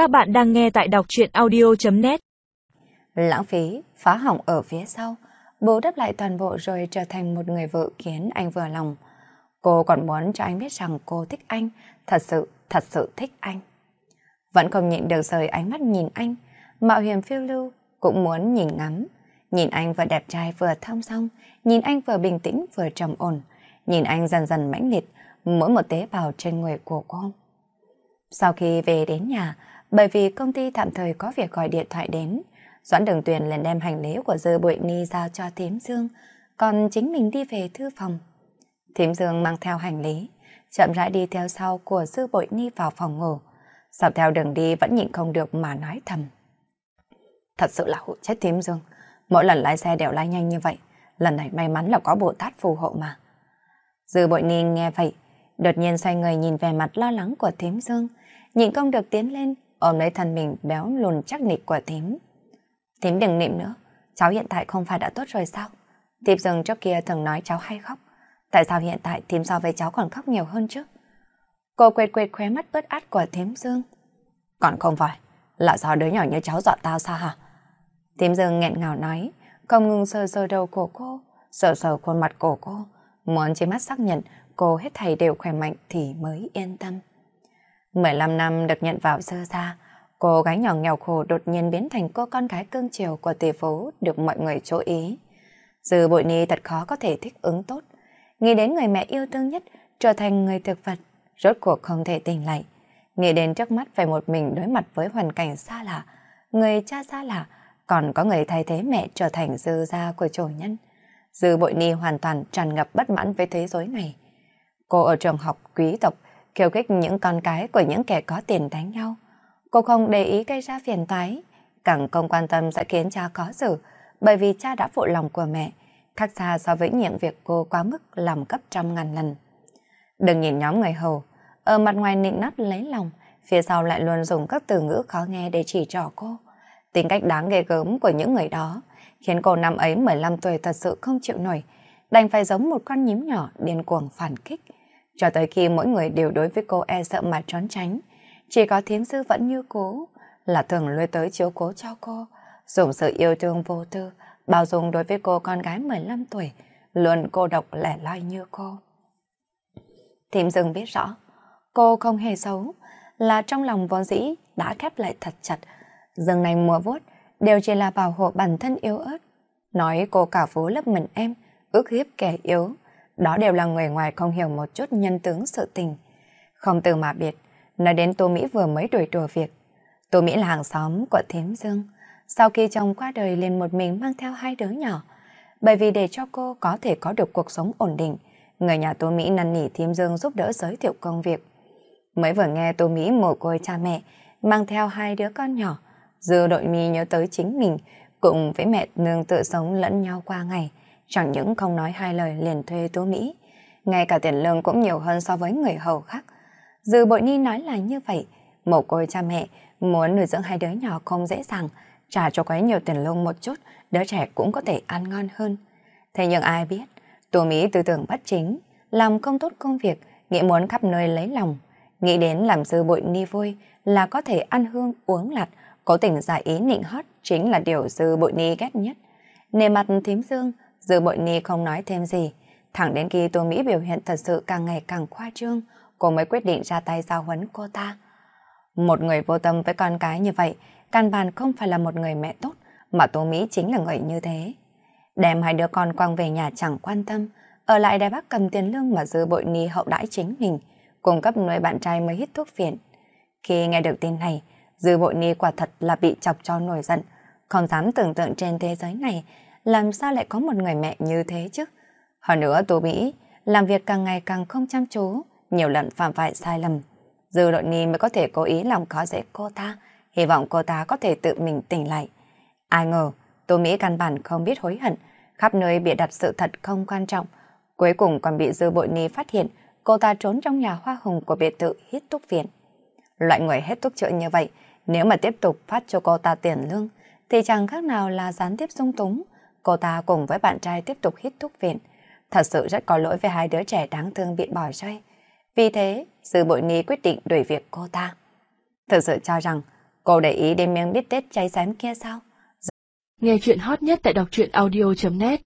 Các bạn đang nghe tại đọc truyện audio.net Lãng phí, phá hỏng ở phía sau, bù đắp lại toàn bộ rồi trở thành một người vợ khiến anh vừa lòng. Cô còn muốn cho anh biết rằng cô thích anh, thật sự, thật sự thích anh. Vẫn không nhịn được rời ánh mắt nhìn anh, mạo hiểm phiêu lưu cũng muốn nhìn ngắm. Nhìn anh vừa đẹp trai vừa thong song, nhìn anh vừa bình tĩnh vừa trầm ổn, nhìn anh dần dần mãnh liệt, mỗi một tế bào trên người của cô. Sau khi về đến nhà, bởi vì công ty tạm thời có việc gọi điện thoại đến, Doãn Đường Tuyền liền đem hành lý của Dư Bội Ni giao cho Thím Dương, còn chính mình đi về thư phòng. Thím Dương mang theo hành lý, chậm rãi đi theo sau của Dư Bội Ni vào phòng ngủ. Dọc theo đường đi vẫn nhịn không được mà nói thầm. Thật sự là hụt chết Thím Dương, mỗi lần lái xe đều lái nhanh như vậy, lần này may mắn là có Bồ Tát phù hộ mà. Dư Bội Ni nghe vậy, đột nhiên xoay người nhìn về mặt lo lắng của Thím Dương, nhịn không được tiến lên, ôm lấy thân mình béo lùn chắc nịch của Thím. Thím đừng niệm nữa, cháu hiện tại không phải đã tốt rồi sao? Thím Dương trước kia thường nói cháu hay khóc, tại sao hiện tại thím so với cháu còn khóc nhiều hơn chứ? Cô quệt quệt khóe mắt bớt át của Thím Dương. Còn không phải, là do đứa nhỏ như cháu dọa tao sao hả? Thím Dương nghẹn ngào nói, không ngừng sờ sờ đầu của cô, sờ sờ khuôn mặt của cô, muốn trên mắt xác nhận cô hết thầy đều khỏe mạnh thì mới yên tâm. 15 năm được nhận vào sơ gia, cô gái nhỏ nghèo khổ đột nhiên biến thành cô con gái cương chiều của tỷ phú được mọi người chú ý. Dư bội ni thật khó có thể thích ứng tốt. Nghĩ đến người mẹ yêu thương nhất trở thành người thực vật, rốt cuộc không thể tỉnh lại. Nghĩ đến trước mắt phải một mình đối mặt với hoàn cảnh xa lạ, người cha xa lạ, còn có người thay thế mẹ trở thành dư gia của chủ nhân. Dư bội ni hoàn toàn tràn ngập bất mãn với thế giới này. Cô ở trường học quý tộc, khiêu khích những con cái của những kẻ có tiền đánh nhau. Cô không để ý gây ra phiền toái, càng không quan tâm sẽ khiến cha có xử, bởi vì cha đã phụ lòng của mẹ, khác xa so với những việc cô quá mức làm gấp trăm ngàn lần. Đừng nhìn nhóm người hầu, ở mặt ngoài nịnh nắp lấy lòng, phía sau lại luôn dùng các từ ngữ khó nghe để chỉ trỏ cô. Tính cách đáng ghê gớm của những người đó, khiến cô năm ấy 15 tuổi thật sự không chịu nổi, đành phải giống một con nhím nhỏ điên cuồng phản kích. Cho tới khi mỗi người đều đối với cô e sợ mà trốn tránh, chỉ có thiếm sư vẫn như cố, là thường lui tới chiếu cố cho cô, dùng sự yêu thương vô tư, bao dung đối với cô con gái 15 tuổi, luôn cô độc lẻ loi như cô. Thím dừng biết rõ, cô không hề xấu, là trong lòng vốn dĩ đã khép lại thật chặt. Dừng này mùa vuốt đều chỉ là bảo hộ bản thân yếu ớt. Nói cô cả phố lớp mình em, ước hiếp kẻ yếu, đó đều là người ngoài không hiểu một chút nhân tướng sự tình. Không từ mà biệt, nói đến Tô Mỹ vừa mới đuổi đùa việc. Tô Mỹ là hàng xóm của Thiếm Dương. Sau khi chồng qua đời liền một mình mang theo hai đứa nhỏ. Bởi vì để cho cô có thể có được cuộc sống ổn định, người nhà Tô Mỹ năn nỉ Thiếm Dương giúp đỡ giới thiệu công việc. Mới vừa nghe Tô Mỹ mồ côi cha mẹ, mang theo hai đứa con nhỏ, dư đội mi nhớ tới chính mình, cùng với mẹ nương tự sống lẫn nhau qua ngày, chẳng những không nói hai lời liền thuê Tú Mỹ, ngay cả tiền lương cũng nhiều hơn so với người hầu khác. Dư bội ni nói là như vậy, mồ côi cha mẹ muốn nuôi dưỡng hai đứa nhỏ không dễ dàng, trả cho quấy nhiều tiền lương một chút, đứa trẻ cũng có thể ăn ngon hơn. Thế nhưng ai biết, Tú Mỹ tư tưởng bất chính, làm không tốt công việc, nghĩ muốn khắp nơi lấy lòng, nghĩ đến làm dư bội ni vui là có thể ăn hương uống lạt, cố tình giải ý nịnh hót chính là điều dư bội ni ghét nhất. Nề mặt thím dương, dư bội ni không nói thêm gì, thẳng đến khi Tô Mỹ biểu hiện thật sự càng ngày càng khoa trương, cô mới quyết định ra tay giao huấn cô ta. Một người vô tâm với con cái như vậy, căn bản không phải là một người mẹ tốt, mà Tô Mỹ chính là người như thế. Đem hai đứa con quăng về nhà chẳng quan tâm, ở lại Đài Bắc cầm tiền lương mà dư bội ni hậu đãi chính mình, cung cấp nuôi bạn trai mới hít thuốc phiện. Khi nghe được tin này, dư bội ni quả thật là bị chọc cho nổi giận, không dám tưởng tượng trên thế giới này làm sao lại có một người mẹ như thế chứ. Hơn nữa Tô Mỹ làm việc càng ngày càng không chăm chú, nhiều lần phạm phải sai lầm. Dư đội ni mới có thể cố ý làm khó dễ cô ta, hy vọng cô ta có thể tự mình tỉnh lại. Ai ngờ, Tô Mỹ căn bản không biết hối hận, khắp nơi bị đặt sự thật không quan trọng. Cuối cùng còn bị dư bội ni phát hiện cô ta trốn trong nhà hoa hồng của biệt thự hít thuốc viện. Loại người hết thuốc chữa như vậy, nếu mà tiếp tục phát cho cô ta tiền lương, thì chẳng khác nào là gián tiếp dung túng. Cô ta cùng với bạn trai tiếp tục hít thuốc viện. Thật sự rất có lỗi với hai đứa trẻ đáng thương bị bỏ rơi. Vì thế, Sư Bội Ni quyết định đuổi việc cô ta. Thực sự cho rằng Cô để ý đến miếng bít tết cháy xém kia sao? Nghe chuyện hot nhất tại đọc truyện audio.net